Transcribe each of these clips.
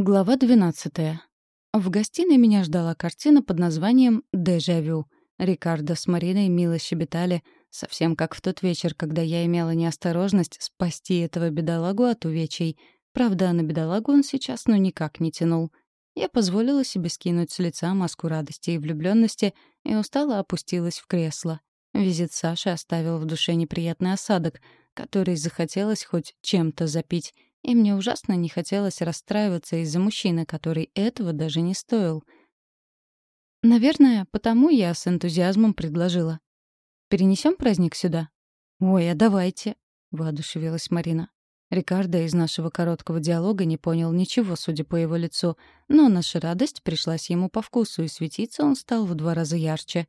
Глава 12. В гостиной меня ждала картина под названием «Дежавю». Рикардо с Мариной мило щебетали, совсем как в тот вечер, когда я имела неосторожность спасти этого бедолагу от увечий. Правда, на бедолагу он сейчас ну никак не тянул. Я позволила себе скинуть с лица маску радости и влюбленности и устало опустилась в кресло. Визит Саши оставил в душе неприятный осадок, который захотелось хоть чем-то запить — и мне ужасно не хотелось расстраиваться из-за мужчины, который этого даже не стоил. Наверное, потому я с энтузиазмом предложила. «Перенесем праздник сюда?» «Ой, а давайте», — воодушевилась Марина. Рикардо из нашего короткого диалога не понял ничего, судя по его лицу, но наша радость пришлась ему по вкусу, и светиться он стал в два раза ярче.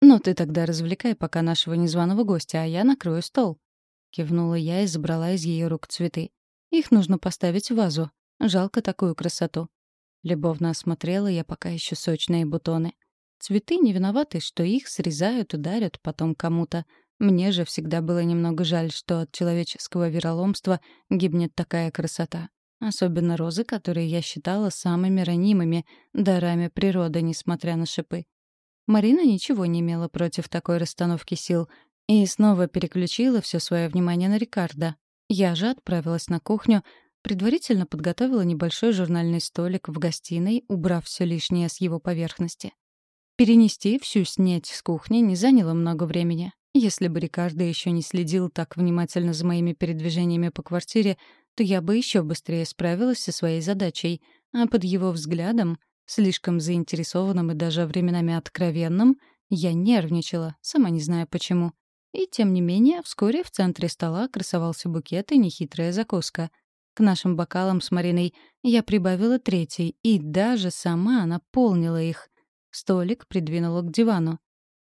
«Но ты тогда развлекай пока нашего незваного гостя, а я накрою стол», — кивнула я и забрала из ее рук цветы. Их нужно поставить в вазу. Жалко такую красоту. Любовно осмотрела я пока еще сочные бутоны. Цветы не виноваты, что их срезают и дарят потом кому-то. Мне же всегда было немного жаль, что от человеческого вероломства гибнет такая красота. Особенно розы, которые я считала самыми ранимыми дарами природы, несмотря на шипы. Марина ничего не имела против такой расстановки сил и снова переключила все свое внимание на Рикардо. Я же отправилась на кухню, предварительно подготовила небольшой журнальный столик в гостиной, убрав все лишнее с его поверхности. Перенести всю снеть с кухни не заняло много времени. Если бы Рикардо еще не следил так внимательно за моими передвижениями по квартире, то я бы еще быстрее справилась со своей задачей, а под его взглядом, слишком заинтересованным и даже временами откровенным, я нервничала, сама не зная почему. И тем не менее, вскоре в центре стола красовался букет и нехитрая закуска. К нашим бокалам с Мариной я прибавила третий, и даже сама наполнила их. Столик придвинула к дивану.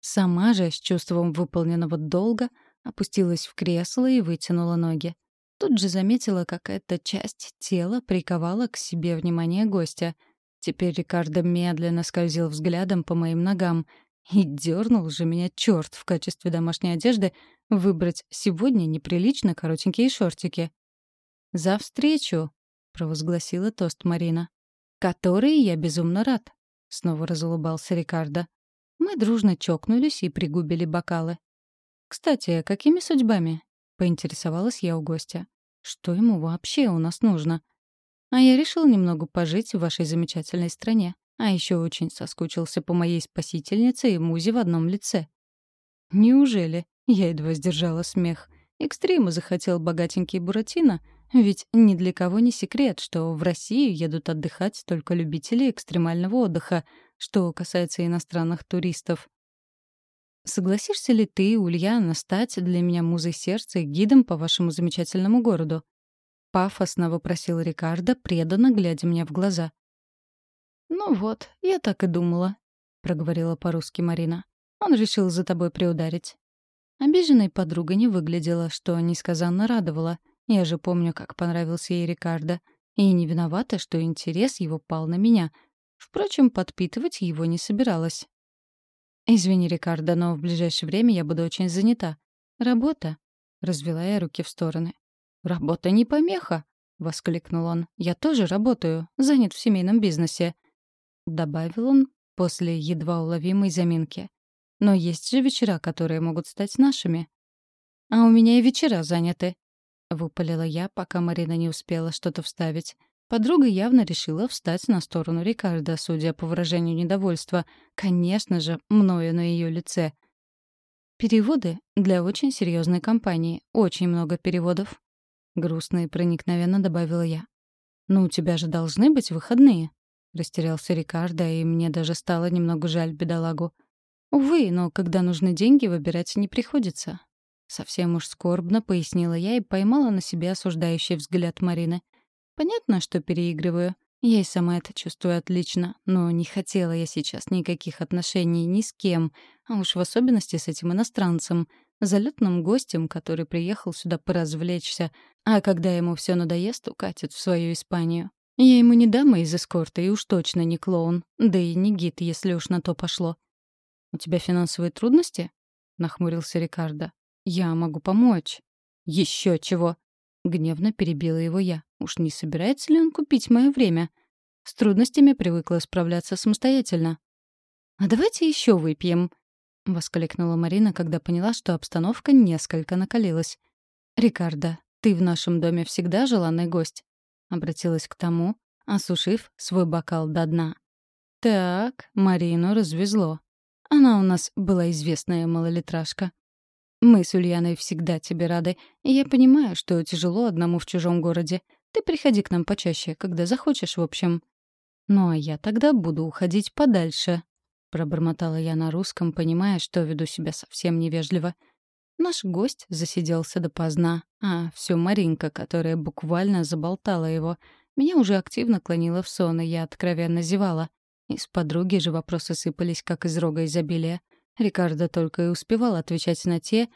Сама же, с чувством выполненного долга, опустилась в кресло и вытянула ноги. Тут же заметила, как эта часть тела приковала к себе внимание гостя. Теперь Рикардо медленно скользил взглядом по моим ногам — и дернул же меня черт в качестве домашней одежды выбрать сегодня неприлично коротенькие шортики. «За встречу!» — провозгласила тост Марина. «Который я безумно рад!» — снова разулыбался Рикардо. Мы дружно чокнулись и пригубили бокалы. «Кстати, какими судьбами?» — поинтересовалась я у гостя. «Что ему вообще у нас нужно?» «А я решил немного пожить в вашей замечательной стране. А еще очень соскучился по моей спасительнице и музе в одном лице. Неужели? Я едва сдержала смех. Экстриму захотел богатенький Буратино, ведь ни для кого не секрет, что в Россию едут отдыхать только любители экстремального отдыха, что касается иностранных туристов. Согласишься ли ты, Ульяна, стать для меня музой сердца и гидом по вашему замечательному городу? Пафосно вопросил Рикардо, преданно глядя мне в глаза. «Ну вот, я так и думала», — проговорила по-русски Марина. «Он решил за тобой приударить». Обиженной подруга не выглядела, что несказанно радовала. Я же помню, как понравился ей Рикардо. И не виновата, что интерес его пал на меня. Впрочем, подпитывать его не собиралась. «Извини, Рикардо, но в ближайшее время я буду очень занята. Работа?» — развела я руки в стороны. «Работа не помеха!» — воскликнул он. «Я тоже работаю, занят в семейном бизнесе. — добавил он после едва уловимой заминки. «Но есть же вечера, которые могут стать нашими». «А у меня и вечера заняты», — выпалила я, пока Марина не успела что-то вставить. Подруга явно решила встать на сторону Рикардо, судя по выражению недовольства. Конечно же, мною на ее лице. «Переводы для очень серьезной компании. Очень много переводов», — грустно и проникновенно добавила я. «Ну, у тебя же должны быть выходные», Растерялся Рикардо, и мне даже стало немного жаль бедолагу. Увы, но когда нужны деньги, выбирать не приходится. Совсем уж скорбно пояснила я и поймала на себе осуждающий взгляд Марины. Понятно, что переигрываю. Я и сама это чувствую отлично, но не хотела я сейчас никаких отношений ни с кем, а уж в особенности с этим иностранцем, залетным гостем, который приехал сюда поразвлечься, а когда ему все надоест, укатит в свою Испанию. Я ему не дама из эскорта и уж точно не клоун, да и не гид, если уж на то пошло. «У тебя финансовые трудности?» — нахмурился Рикардо. «Я могу помочь». «Еще чего!» Гневно перебила его я. Уж не собирается ли он купить мое время? С трудностями привыкла справляться самостоятельно. «А давайте еще выпьем», — воскликнула Марина, когда поняла, что обстановка несколько накалилась. «Рикардо, ты в нашем доме всегда желанный гость», — обратилась к тому, осушив свой бокал до дна. «Так, Марину развезло. Она у нас была известная малолитражка. Мы с Ульяной всегда тебе рады, и я понимаю, что тяжело одному в чужом городе. Ты приходи к нам почаще, когда захочешь, в общем. Ну а я тогда буду уходить подальше, пробормотала я на русском, понимая, что веду себя совсем невежливо. Наш гость засиделся допоздна, а все Маринка, которая буквально заболтала его, меня уже активно клонила в сон, и я откровенно зевала. Из подруги же вопросы сыпались, как из рога изобилия. Рикардо только и успевал отвечать на те,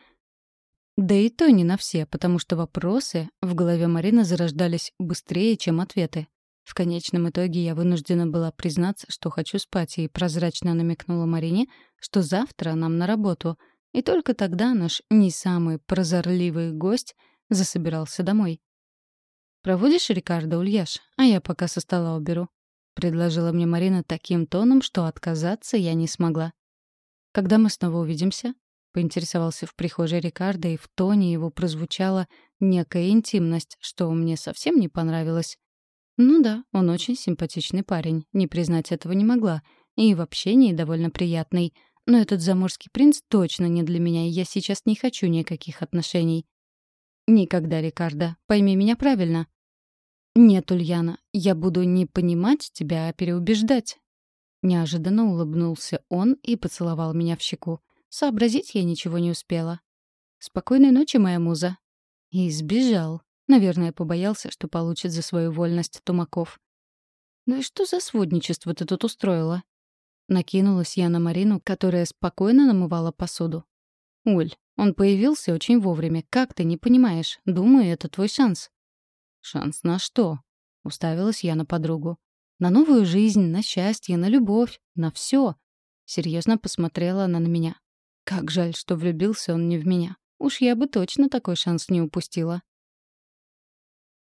да и то не на все, потому что вопросы в голове Марины зарождались быстрее, чем ответы. В конечном итоге я вынуждена была признаться, что хочу спать, и прозрачно намекнула Марине, что завтра нам на работу. И только тогда наш не самый прозорливый гость засобирался домой. «Проводишь Рикардо, Ульяш? А я пока со стола уберу», — предложила мне Марина таким тоном, что отказаться я не смогла. «Когда мы снова увидимся?» — поинтересовался в прихожей Рикардо, и в тоне его прозвучала некая интимность, что мне совсем не понравилось. Ну да, он очень симпатичный парень, не признать этого не могла, и в общении довольно приятный. Но этот заморский принц точно не для меня, и я сейчас не хочу никаких отношений. Никогда, Рикардо, пойми меня правильно. Нет, Ульяна, я буду не понимать тебя, а переубеждать. Неожиданно улыбнулся он и поцеловал меня в щеку. Сообразить я ничего не успела. «Спокойной ночи, моя муза». И сбежал. Наверное, побоялся, что получит за свою вольность Тумаков. «Ну и что за сводничество ты тут устроила?» Накинулась я на Марину, которая спокойно намывала посуду. «Уль, он появился очень вовремя. Как ты не понимаешь? Думаю, это твой шанс». «Шанс на что?» — уставилась я на подругу. На новую жизнь, на счастье, на любовь, на все. Серьезно посмотрела она на меня. Как жаль, что влюбился он не в меня. Уж я бы точно такой шанс не упустила.